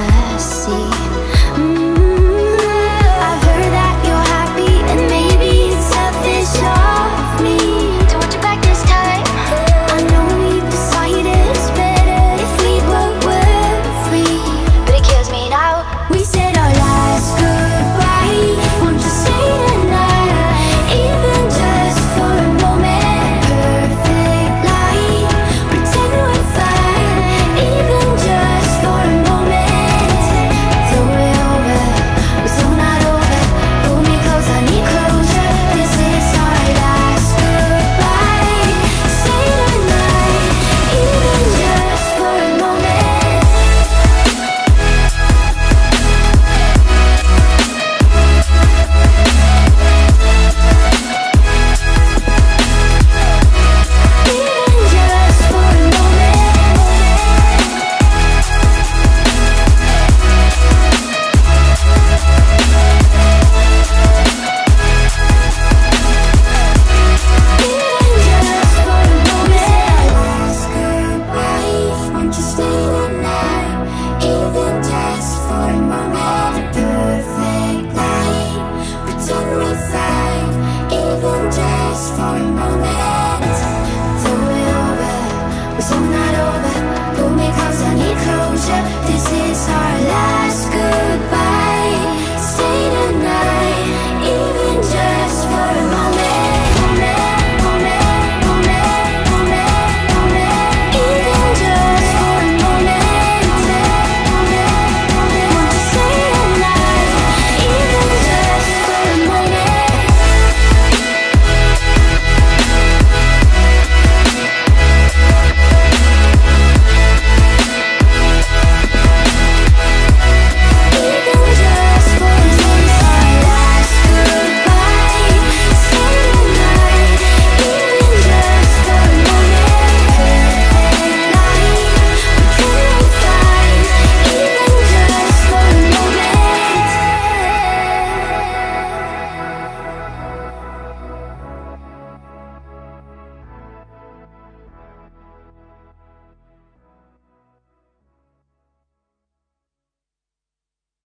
I see falling on the head